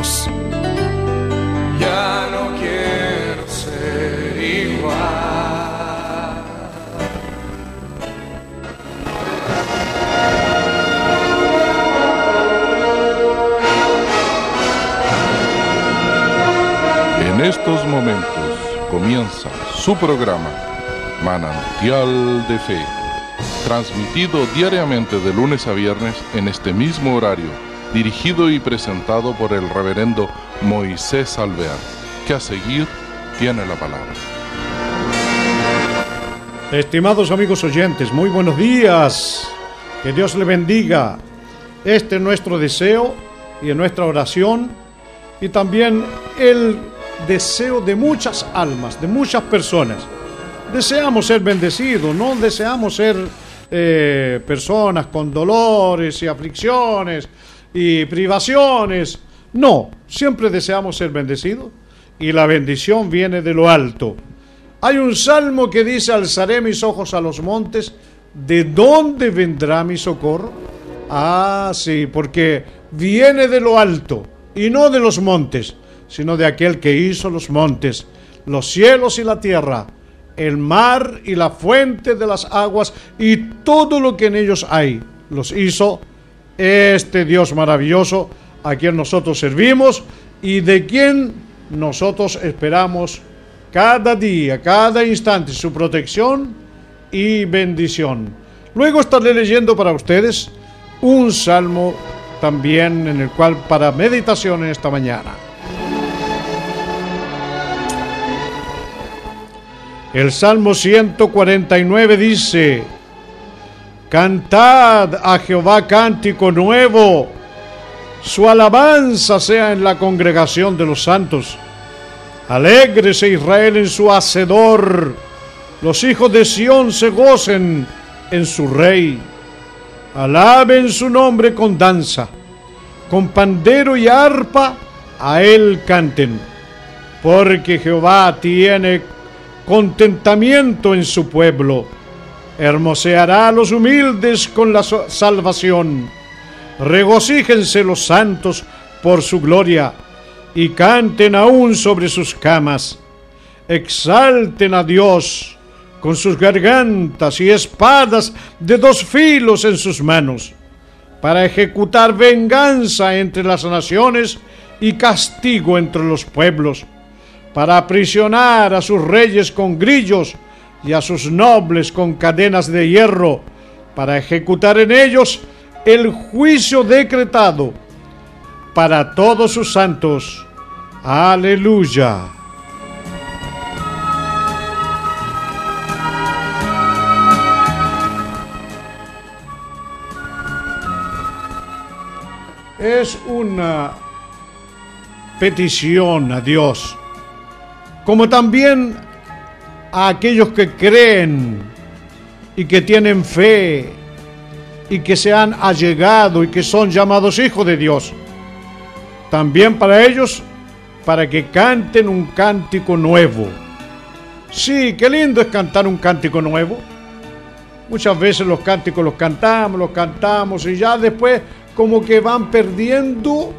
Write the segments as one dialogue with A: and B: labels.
A: Dios. Ya no quiero ser igual.
B: En estos momentos comienza su programa Manantial de Fe, transmitido diariamente de lunes a viernes en este mismo horario, dirigido y presentado por el reverendo Moisés Alvear, que a seguir tiene la palabra.
C: Estimados amigos oyentes, muy buenos días. Que Dios le bendiga. Este es nuestro deseo y en nuestra oración y también el deseo de muchas almas, de muchas personas. Deseamos ser bendecidos, no deseamos ser eh, personas con dolores y aflicciones y privaciones. No, siempre deseamos ser bendecidos y la bendición viene de lo alto. Hay un salmo que dice, alzaré mis ojos a los montes, ¿de dónde vendrá mi socorro? Ah, sí, porque viene de lo alto y no de los montes, sino de aquel que hizo los montes, los cielos y la tierra, el mar y la fuente de las aguas y todo lo que en ellos hay. Los hizo este Dios maravilloso a quien nosotros servimos y de quien nosotros esperamos cada día, cada instante su protección y bendición. Luego estaré leyendo para ustedes un salmo también en el cual para meditación en esta mañana. El Salmo 149 dice, Cantad a Jehová cántico nuevo, su alabanza sea en la congregación de los santos. Alégrese Israel en su hacedor, los hijos de Sión se gocen en su rey. Alaben su nombre con danza, con pandero y arpa a él canten, porque Jehová tiene contentamiento en su pueblo. Hermoseará a los humildes con la salvación. Regocíjense los santos por su gloria y canten aún sobre sus camas. Exalten a Dios con sus gargantas y espadas de dos filos en sus manos, para ejecutar venganza entre las naciones y castigo entre los pueblos, para aprisionar a sus reyes con grillos y a sus nobles con cadenas de hierro, para ejecutar en ellos el juicio decretado para todos sus santos. Aleluya. Es una petición a Dios, como también a aquellos que creen y que tienen fe y que se han allegado y que son llamados hijos de Dios. También para ellos, para que canten un cántico nuevo. Sí, qué lindo es cantar un cántico nuevo. Muchas veces los cánticos los cantamos, los cantamos y ya después como que van perdiendo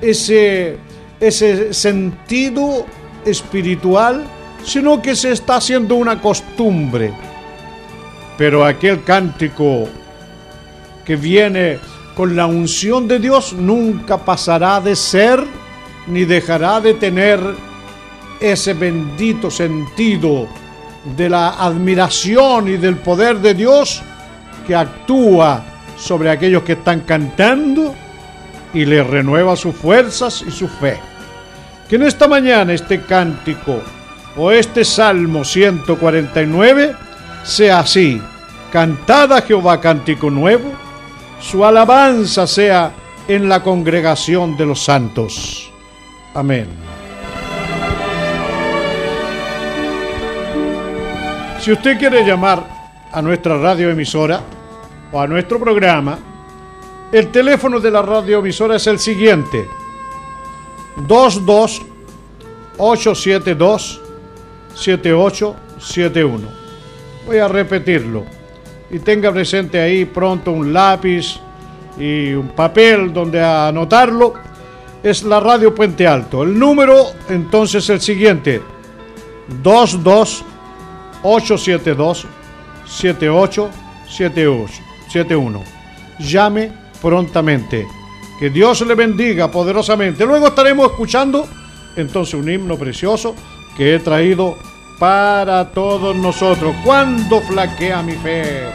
C: ese, ese sentido espiritual, sino que se está haciendo una costumbre. Pero aquel cántico que viene con la unción de Dios nunca pasará de ser ni dejará de tener ese bendito sentido de la admiración y del poder de Dios que actúa sobre aquellos que están cantando y les renueva sus fuerzas y su fe. Que en esta mañana este cántico o este Salmo 149 sea así. Cantada Jehová cántico nuevo, su alabanza sea en la congregación de los santos. Amén. Si usted quiere llamar a nuestra radioemisora o a nuestro programa, el teléfono de la radioemisora es el siguiente: 22 872 7871. Voy a repetirlo y tenga presente ahí pronto un lápiz y un papel donde anotarlo.
A: es la radio Puente Alto. El número entonces es el siguiente: 22 872 7871. Llame prontamente. Que Dios le bendiga poderosamente. Luego estaremos escuchando entonces un himno precioso que he traído para todos nosotros. Cuando flaquea mi fe.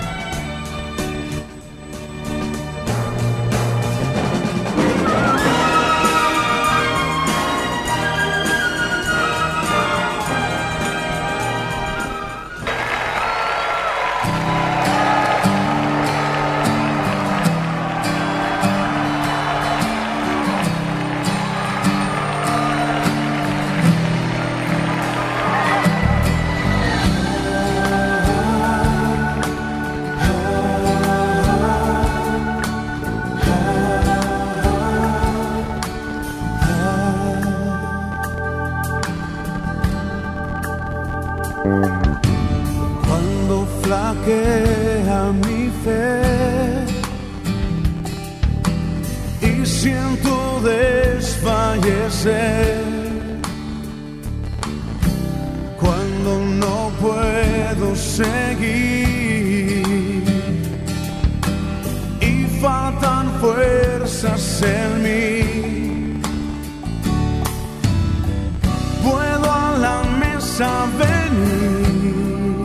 A: venir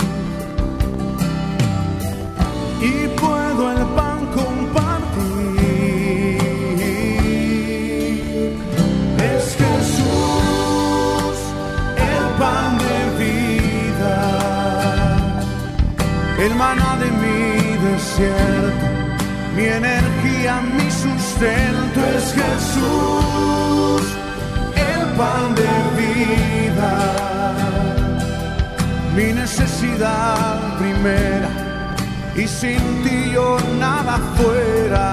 A: y puedo el pan compartir. Es Jesús, el pan de vida, el maná de mi desierto, mi energía, mi sustento. Es Jesús, el pan de vida mi necesidad primera y sin ti yo nada fuera.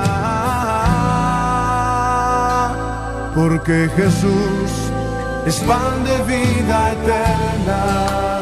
A: Porque Jesús es pan de vida eterna.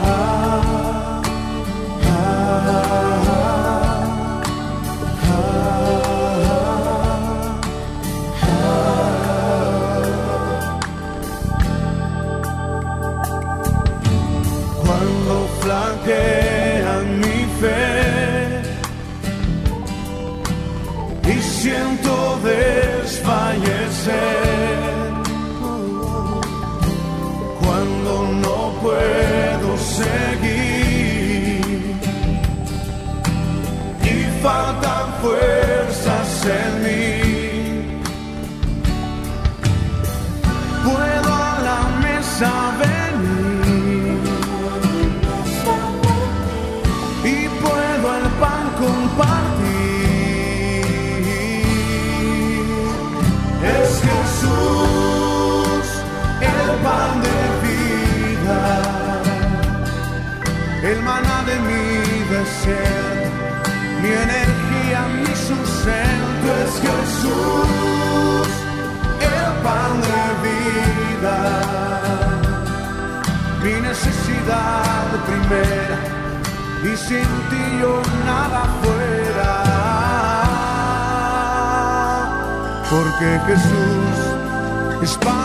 A: Jesús, el pan de vida, mi necesidad primera, y sin ti yo nada fuera, porque Jesús es pan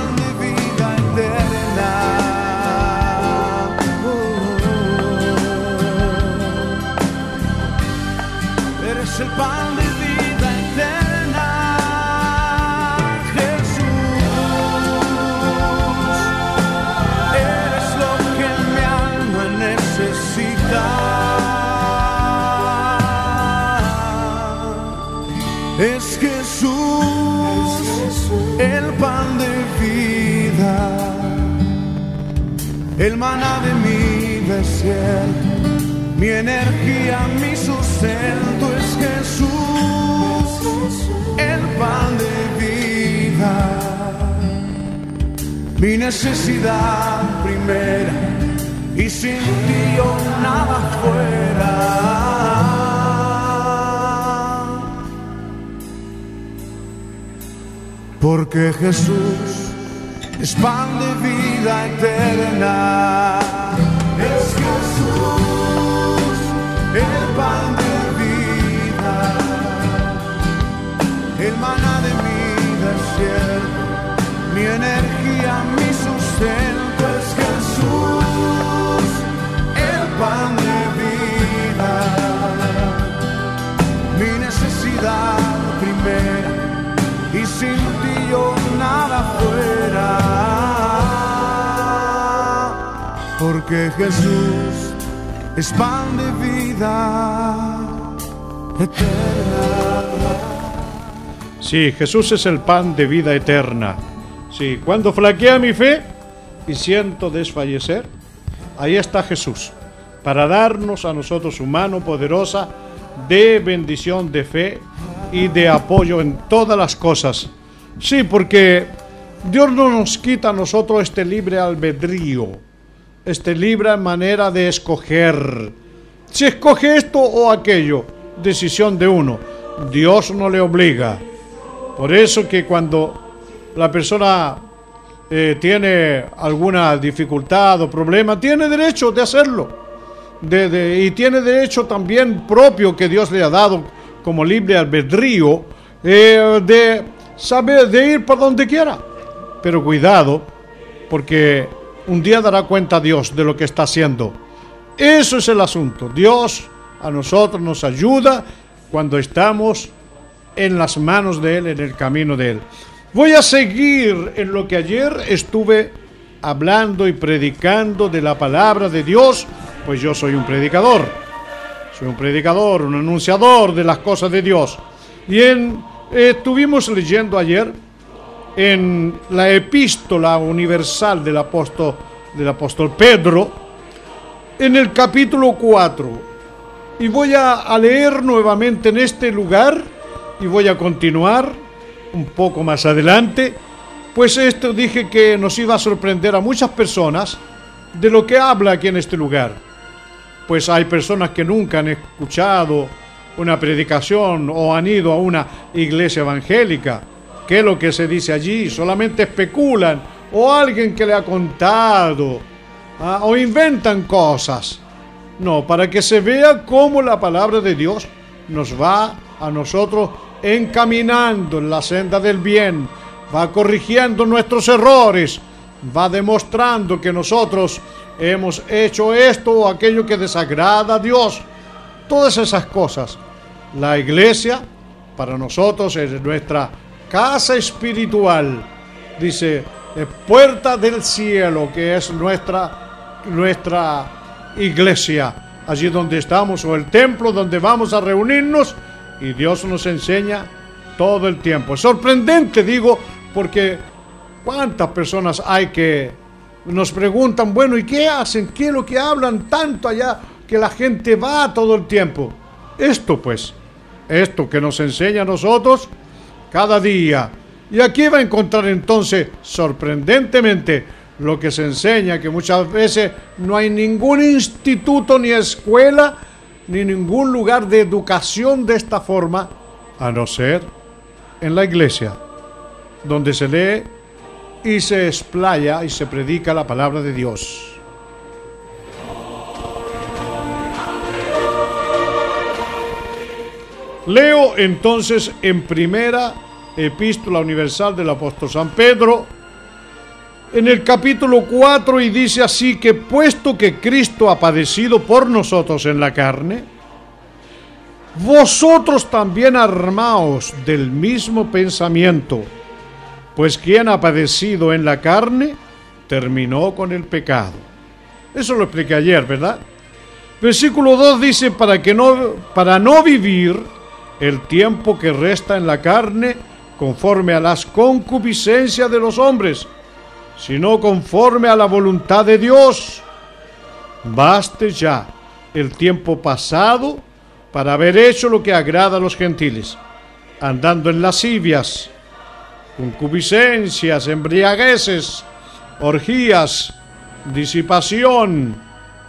A: el maná de mi desierto. Mi energía, mi sustento es Jesús, el pan de vida. Mi necesidad primera y sin ti yo nada fuera. Porque Jesús es pan de vida eterna. Es Jesús, el pan de vida, el maná de mi desierto, mi energía, mi sustento. Es Jesús, el pan de vida, mi necesidad primera, y sin ti yo nada fuera. Porque Jesús es pan de vida eterna.
C: Sí, Jesús es el pan de vida eterna. Sí, cuando flaquea mi fe y siento desfallecer, ahí está Jesús, para darnos a nosotros su mano poderosa de bendición, de fe y de apoyo en todas las cosas. Sí, porque Dios no nos quita a nosotros este libre albedrío, este libre manera de escoger. Si escoge esto o aquello, decisión de uno. Dios no le obliga. Por eso que cuando la persona eh, tiene alguna dificultad o problema, tiene derecho de hacerlo. Y tiene derecho también propio que Dios le ha dado como libre albedrío eh, de saber, de ir por donde quiera. Pero cuidado, porque un día dará cuenta Dios de lo que está haciendo. Eso es el asunto. Dios a nosotros nos ayuda cuando estamos en las manos de Él, en el camino de Él. Voy a seguir en lo que ayer estuve hablando y predicando de la palabra de Dios, pues yo soy un predicador. Soy un predicador, un anunciador de las cosas de Dios. Y en, eh, estuvimos leyendo ayer en la epístola universal del apóstol, Pedro, en el capítulo 4. Y voy a leer nuevamente en este lugar y voy a continuar un poco más adelante, pues esto dije que nos iba a sorprender a muchas personas de lo que habla aquí en este lugar. Pues hay personas que nunca han escuchado una predicación o han ido a una iglesia evangélica. ¿Qué lo que se dice allí? Solamente especulan o alguien que le ha contado ¿ah? o inventan cosas. No, para que se vea cómo la palabra de Dios nos va a nosotros encaminando en la senda del bien, va corrigiendo nuestros errores, va demostrando que nosotros hemos hecho esto o aquello que desagrada a Dios. Todas esas cosas. La iglesia para nosotros es nuestra casa espiritual. Dice, puerta del cielo, que es nuestra, nuestra iglesia. Allí donde estamos, o el templo donde vamos a reunirnos y Dios nos enseña todo el tiempo. Es sorprendente, digo, porque cuántas personas hay que nos preguntan, bueno, ¿y qué hacen? ¿Qué es lo que hablan tanto allá que la gente va todo el tiempo? Esto pues, esto que nos enseña a nosotros cada día. Y aquí va a encontrar entonces, sorprendentemente, lo que se enseña, que muchas veces no hay ningún instituto ni escuela ni ningún lugar de educación de esta forma, a no ser en la iglesia, donde se lee y se explaya y se predica la palabra de Dios. Leo entonces en primera epístola universal del apóstol San Pedro, en el capítulo 4 y dice así que puesto que Cristo ha padecido por nosotros en la carne, vosotros también armaos del mismo pensamiento, pues quien ha padecido en la carne terminó con el pecado. Eso lo expliqué ayer, ¿verdad? Versículo 2 dice para que no para no vivir el tiempo que resta en la carne conforme a las concupiscencias de los hombres sino conforme a la voluntad de Dios. Baste ya el tiempo pasado para haber hecho lo que agrada a los gentiles, andando en lascivias, concupiscencias, embriagueces, orgías, disipación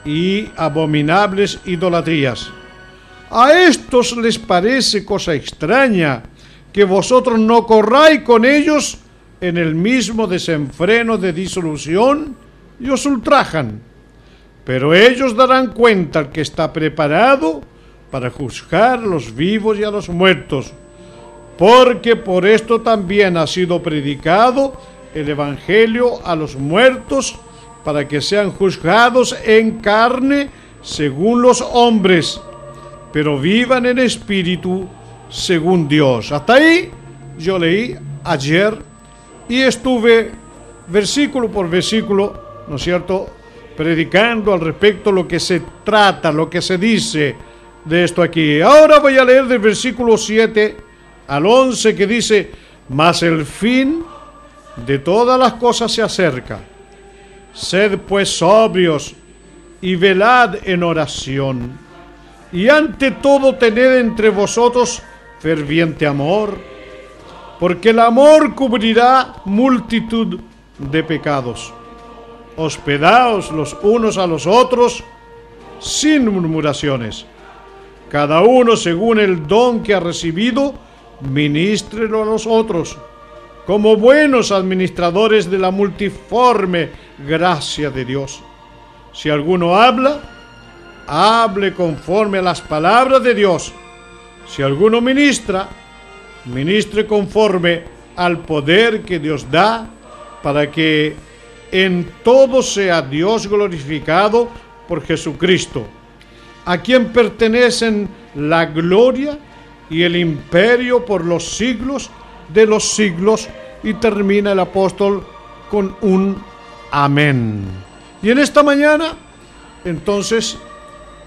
C: y abominables idolatrías. A estos les parece cosa extraña que vosotros no corráis con ellos en el mismo desenfreno de disolución y os ultrajan. Pero ellos darán cuenta al que está preparado para juzgar los vivos y a los muertos, porque por esto también ha sido predicado el Evangelio a los muertos para que sean juzgados en carne según los hombres, pero vivan en espíritu según Dios. Hasta ahí yo leí ayer y estuve versículo por versículo, ¿no es cierto?, predicando al respecto lo que se trata, lo que se dice de esto aquí. Ahora voy a leer del versículo 7 al 11 que dice, mas el fin de todas las cosas se acerca. Sed pues sobrios y velad en oración. Y ante todo tened entre vosotros ferviente amor, porque el amor cubrirá multitud de pecados. Hospedaos los unos a los otros sin murmuraciones. Cada uno según el don que ha recibido, ministrelo a los otros, como buenos administradores de la multiforme gracia de Dios. Si alguno habla, hable conforme a las palabras de Dios. Si alguno ministra, ministre conforme al poder que Dios da para que en todo sea Dios glorificado por Jesucristo, a quien pertenecen la gloria y el imperio por los siglos de los siglos. Y termina el apóstol con un amén. Y en esta mañana, entonces,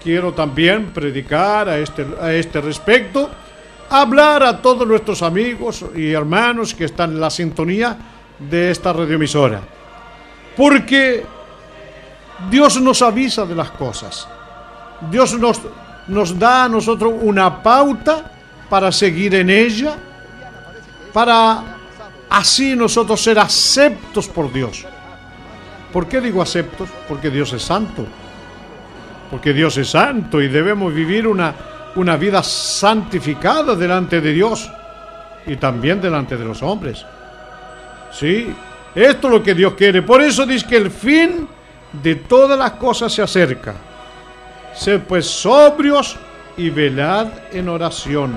C: quiero también predicar a este, a este respecto, hablar a todos nuestros amigos y hermanos que están en la sintonía de esta radioemisora. Porque Dios nos avisa de las cosas. Dios nos, nos da a nosotros una pauta para seguir en ella, para así nosotros ser aceptos por Dios. ¿Por qué digo aceptos? Porque Dios es santo. Porque Dios es santo y debemos vivir una, una vida santificada delante de Dios y también delante de los hombres. Sí, esto es lo que Dios quiere. Por eso dice que el fin de todas las cosas se acerca. Sed pues sobrios y velad en oración.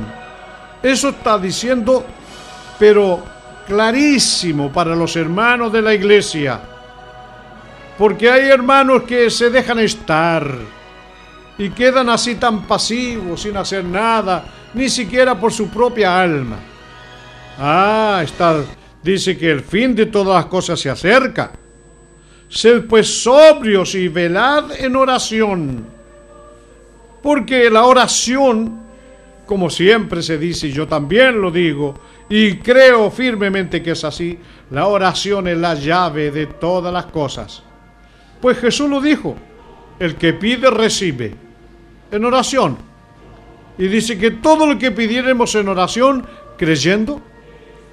C: Eso está diciendo, pero clarísimo para los hermanos de la iglesia. Porque hay hermanos que se dejan estar y quedan así tan pasivos, sin hacer nada, ni siquiera por su propia alma. Ah, está dice que el fin de todas las cosas se acerca. Sed pues sobrios y velad en oración. Porque la oración, como siempre se dice, y yo también lo digo, y creo firmemente que es así, la oración es la llave de todas las cosas. Pues Jesús lo dijo, el que pide recibe, en oración. Y dice que todo lo que pidiéramos en oración, creyendo,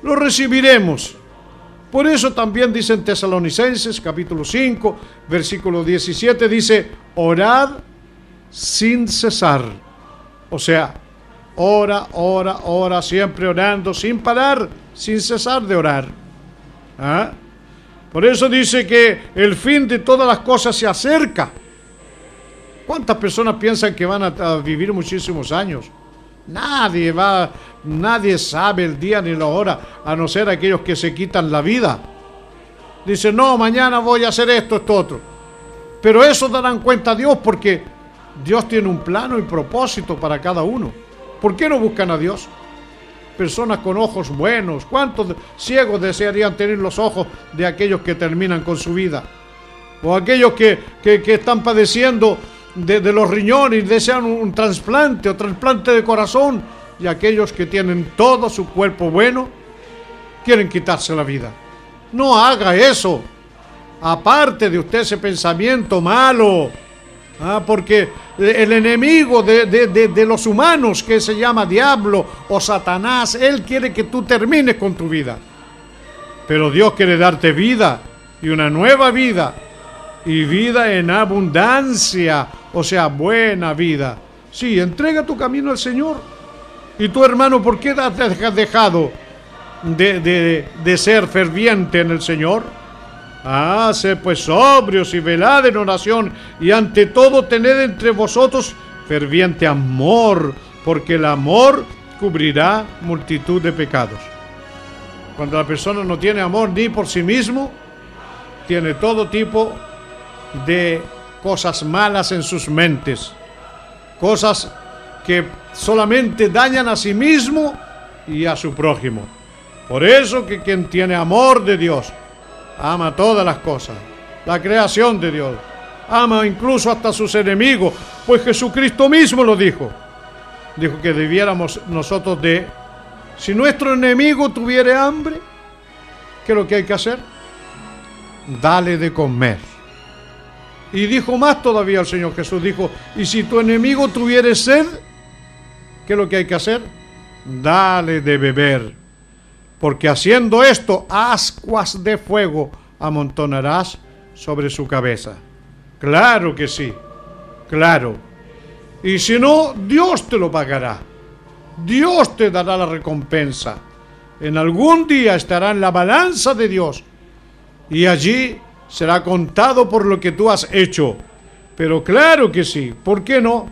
C: lo recibiremos. Por eso también dice en Tesalonicenses capítulo 5, versículo 17, dice, orad sin cesar. O sea, ora, ora, ora, siempre orando, sin parar, sin cesar de orar. ¿Ah? Por eso dice que el fin de todas las cosas se acerca. ¿Cuántas personas piensan que van a, vivir muchísimos años? Nadie va, nadie sabe el día ni la hora, a no ser aquellos que se quitan la vida. Dice, no, mañana voy a hacer esto, esto, otro. Pero eso darán cuenta a Dios porque Dios tiene un plano y propósito para cada uno. ¿Por qué no buscan a Dios? Personas con ojos buenos. ¿Cuántos ciegos desearían tener los ojos de aquellos que terminan con su vida? O aquellos que, que están padeciendo de, los riñones desean un, trasplante o trasplante de corazón y aquellos que tienen todo su cuerpo bueno quieren quitarse la vida. No haga eso. Aparte de usted ese pensamiento malo. Ah, porque el enemigo de, de, los humanos que se llama diablo o Satanás, él quiere que tú termines con tu vida. Pero Dios quiere darte vida y una nueva vida y vida en abundancia o sea, buena vida. Sí, entrega tu camino al Señor. Y tu hermano, ¿por qué has dejado de, ser ferviente en el Señor? Ah, sé pues sobrios y velad en oración, y ante todo tened entre vosotros ferviente amor, porque el amor cubrirá multitud de pecados. Cuando la persona no tiene amor ni por sí mismo, tiene todo tipo de cosas malas en sus mentes, cosas que solamente dañan a sí mismo y a su prójimo. Por eso que quien tiene amor de Dios, ama todas las cosas, la creación de Dios, ama incluso hasta sus enemigos, pues Jesucristo mismo lo dijo. Dijo que debiéramos nosotros de, si nuestro enemigo tuviera hambre, ¿qué es lo que hay que hacer? Dale de comer. Y dijo más todavía el Señor Jesús, dijo, y si tu enemigo tuviera sed, ¿qué es lo que hay que hacer? Dale de beber, porque haciendo esto, ascuas de fuego amontonarás sobre su cabeza. Claro que sí, claro. Y si no, Dios te lo pagará. Dios te dará la recompensa. En algún día estará en la balanza de Dios. Y allí será contado por lo que tú has hecho. Pero claro que sí, ¿por qué no?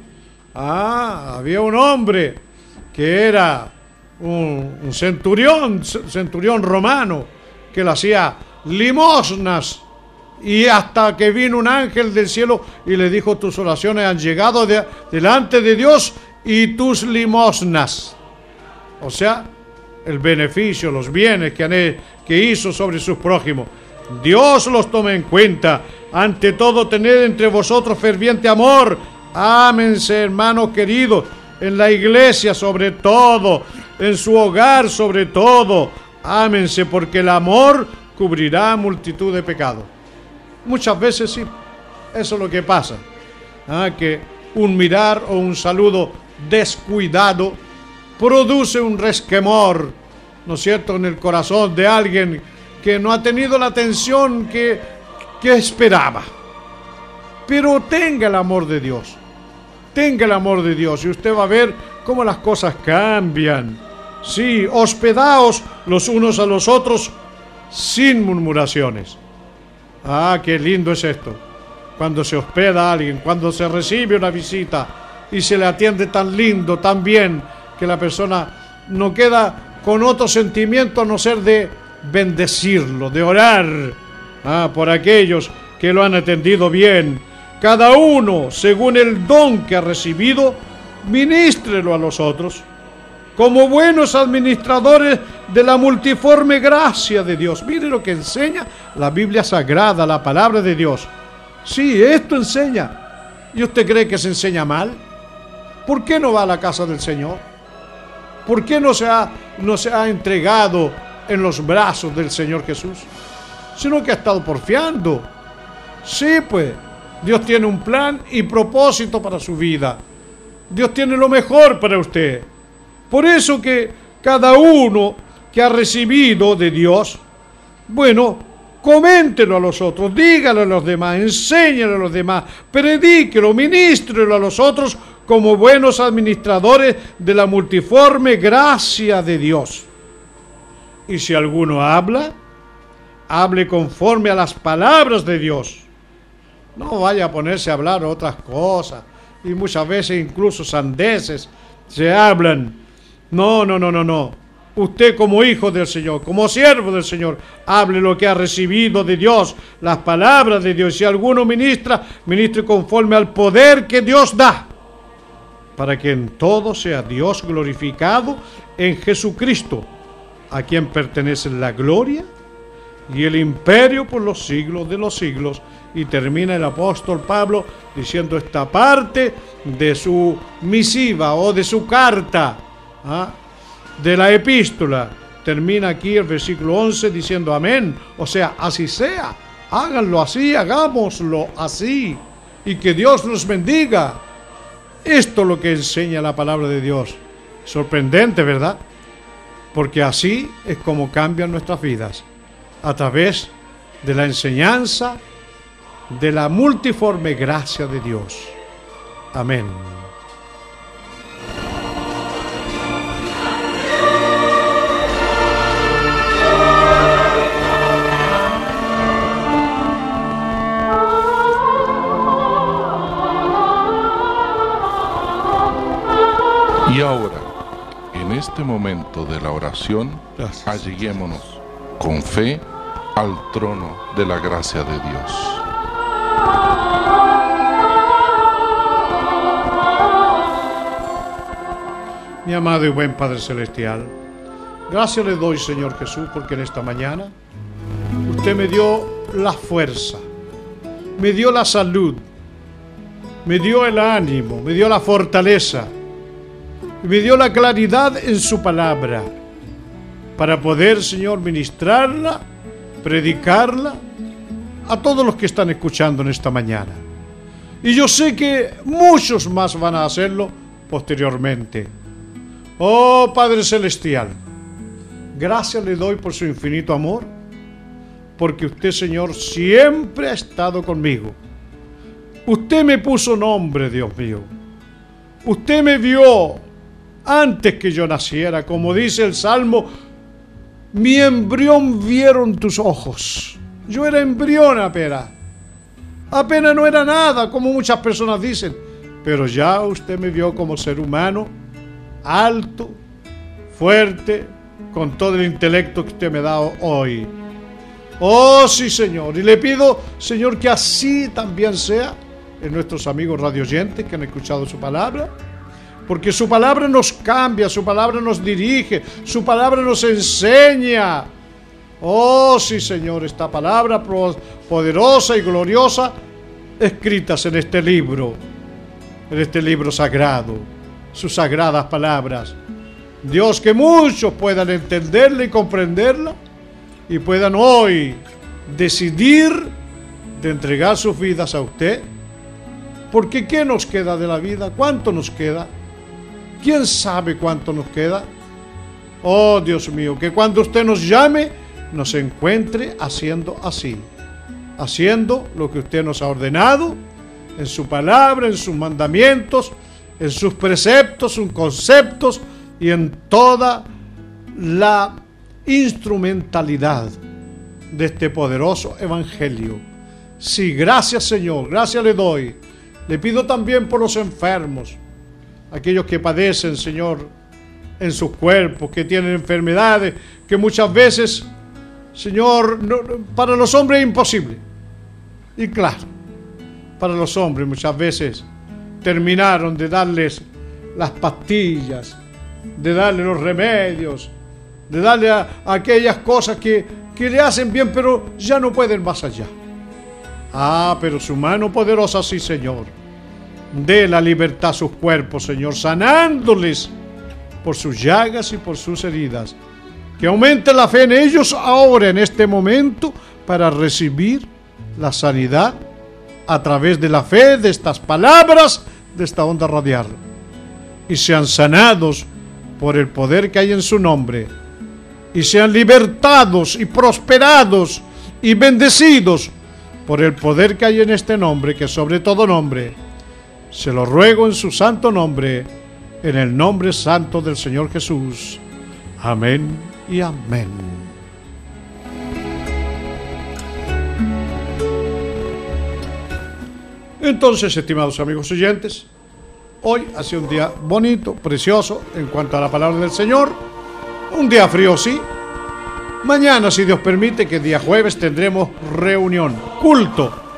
C: Ah, había un hombre que era un, centurión, centurión romano, que le hacía limosnas. Y hasta que vino un ángel del cielo y le dijo, tus oraciones han llegado delante de Dios y tus limosnas. O sea, el beneficio, los bienes que, que hizo sobre sus prójimos. Dios los tome en cuenta. Ante todo, tened entre vosotros ferviente amor. Ámense, hermanos queridos, en la iglesia sobre todo, en su hogar sobre todo. Ámense, porque el amor cubrirá multitud de pecados. Muchas veces sí, eso es lo que pasa. ¿ah? Que un mirar o un saludo descuidado produce un resquemor, ¿no es cierto?, en el corazón de alguien que no ha tenido la atención que, que esperaba. Pero tenga el amor de Dios. Tenga el amor de Dios y usted va a ver cómo las cosas cambian. Sí, hospedaos los unos a los otros sin murmuraciones. Ah, qué lindo es esto. Cuando se hospeda a alguien, cuando se recibe una visita y se le atiende tan lindo, tan bien, que la persona no queda con otro sentimiento a no ser de bendecirlo, de orar ah, por aquellos que lo han atendido bien. Cada uno, según el don que ha recibido, ministrelo a los otros, como buenos administradores de la multiforme gracia de Dios. Mire lo que enseña la Biblia Sagrada, la palabra de Dios. Sí, esto enseña. ¿Y usted cree que se enseña mal? ¿Por qué no va a la casa del Señor? ¿Por qué no se ha, no se ha entregado en los brazos del Señor Jesús, sino que ha estado porfiando. Sí, pues, Dios tiene un plan y propósito para su vida. Dios tiene lo mejor para usted. Por eso que cada uno que ha recibido de Dios, bueno, coméntelo a los otros, dígalo a los demás, enséñalo a los demás, predíquelo, ministrelo a los otros como buenos administradores de la multiforme gracia de Dios. Y si alguno habla, hable conforme a las palabras de Dios. No vaya a ponerse a hablar otras cosas. Y muchas veces incluso sandeces se hablan. No, no, no, no, no. Usted como hijo del Señor, como siervo del Señor, hable lo que ha recibido de Dios, las palabras de Dios. Si alguno ministra, ministre conforme al poder que Dios da, para que en todo sea Dios glorificado en Jesucristo a quien pertenece la gloria y el imperio por los siglos de los siglos. Y termina el apóstol Pablo diciendo esta parte de su misiva o de su carta, ¿ah? de la epístola. Termina aquí el versículo 11 diciendo amén. O sea, así sea. Háganlo así, hagámoslo así. Y que Dios nos bendiga. Esto es lo que enseña la palabra de Dios. Sorprendente, ¿verdad? Porque así es como cambian nuestras vidas, a través de la enseñanza de la multiforme gracia de Dios. Amén.
B: Y ahora, este momento de la oración, alleguémonos con fe al trono de la gracia de Dios.
C: Mi amado y buen Padre Celestial, gracias le doy, Señor Jesús, porque en esta mañana usted me dio la fuerza, me dio la salud, me dio el ánimo, me dio la fortaleza, me dio la claridad en su palabra para poder, Señor, ministrarla, predicarla a todos los que están escuchando en esta mañana. Y yo sé que muchos más van a hacerlo posteriormente. Oh Padre Celestial, gracias le doy por su infinito amor, porque usted, Señor, siempre ha estado conmigo. Usted me puso nombre, Dios mío. Usted me vio antes que yo naciera, como dice el Salmo, mi embrión vieron tus ojos. Yo era embrión apenas. Apenas no era nada, como muchas personas dicen. Pero ya usted me vio como ser humano alto, fuerte, con todo el intelecto que usted me da hoy. Oh sí, Señor. Y le pido, Señor, que así también sea en nuestros amigos radioyentes que han escuchado su palabra. Porque su palabra nos cambia, su palabra nos dirige, su palabra nos enseña. Oh sí, Señor, esta palabra poderosa y gloriosa escritas en este libro, en este libro sagrado sus sagradas palabras. Dios, que muchos puedan entenderla y comprenderla y puedan hoy decidir de entregar sus vidas a usted. Porque ¿qué nos queda de la vida? ¿Cuánto nos queda? ¿Quién sabe cuánto nos queda? Oh Dios mío, que cuando usted nos llame, nos encuentre haciendo así, haciendo lo que usted nos ha ordenado en su palabra, en sus mandamientos, en sus preceptos, sus conceptos y en toda la instrumentalidad de este poderoso evangelio. Sí, gracias Señor, gracias le doy. Le pido también por los enfermos, aquellos que padecen, Señor, en sus cuerpos, que tienen enfermedades, que muchas veces, Señor, para los hombres es imposible. Y claro, para los hombres muchas veces terminaron de darles las pastillas, de darle los remedios, de darle aquellas cosas que, que le hacen bien, pero ya no pueden más allá. Ah, pero su mano poderosa, sí, Señor. De la libertad a sus cuerpos, Señor, sanándoles por sus llagas y por sus heridas. Que aumente la fe en ellos ahora, en este momento, para recibir la sanidad a través de la fe de estas palabras de esta onda radial y sean sanados por el poder que hay en su nombre y sean libertados y prosperados y bendecidos por el poder que hay en este nombre, que sobre todo nombre. Se lo ruego en su santo nombre, en el nombre santo del Señor Jesús. Amén y amén. Entonces, estimados amigos oyentes, hoy ha sido un día bonito, precioso en cuanto a la palabra del Señor. Un día frío, sí. Mañana, si Dios permite, que día jueves tendremos reunión, culto,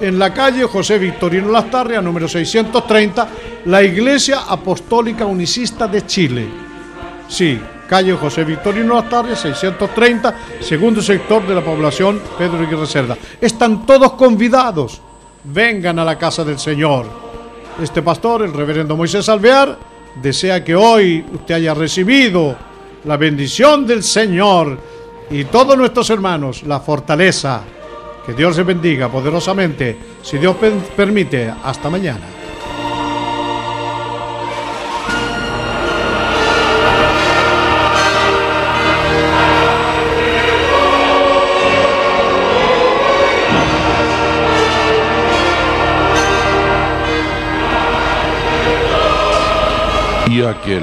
C: en la calle José Victorino Lastarria, número 630, la Iglesia Apostólica Unicista de Chile. Sí, calle José Victorino Lastarria, 630, segundo sector de la población Pedro y Cerda. Están todos convidados vengan a la casa del Señor. Este pastor, el reverendo Moisés Alvear, desea que hoy usted haya recibido la bendición del Señor y todos nuestros hermanos, la fortaleza. Que Dios le bendiga poderosamente, si Dios permite. Hasta mañana.
B: y aquel